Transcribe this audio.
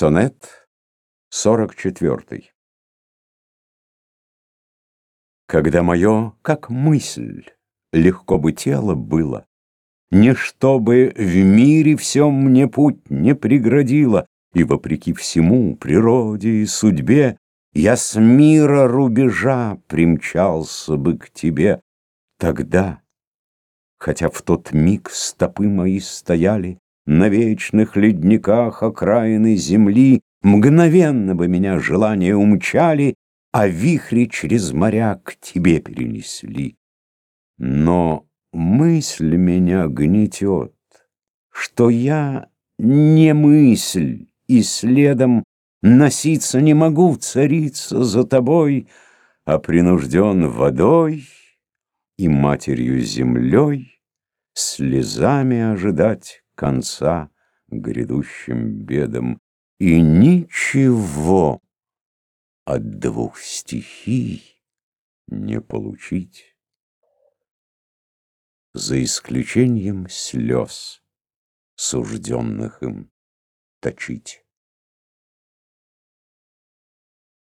Сонет 44 Когда мое, как мысль, легко бы тело было, Ничто бы в мире всем мне путь не преградило, И, вопреки всему, природе и судьбе, Я с мира рубежа примчался бы к тебе. Тогда, хотя в тот миг стопы мои стояли На вечных ледниках окраины земли, Мгновенно бы меня желания умчали, А вихри через моря к тебе перенесли. Но мысль меня гнетет, Что я не мысль, и следом Носиться не могу, царица, за тобой, А принужден водой и матерью землей Слезами ожидать конца грядущим бедам. И ничего от двух стихий не получить, За исключением слез, сужденных им точить.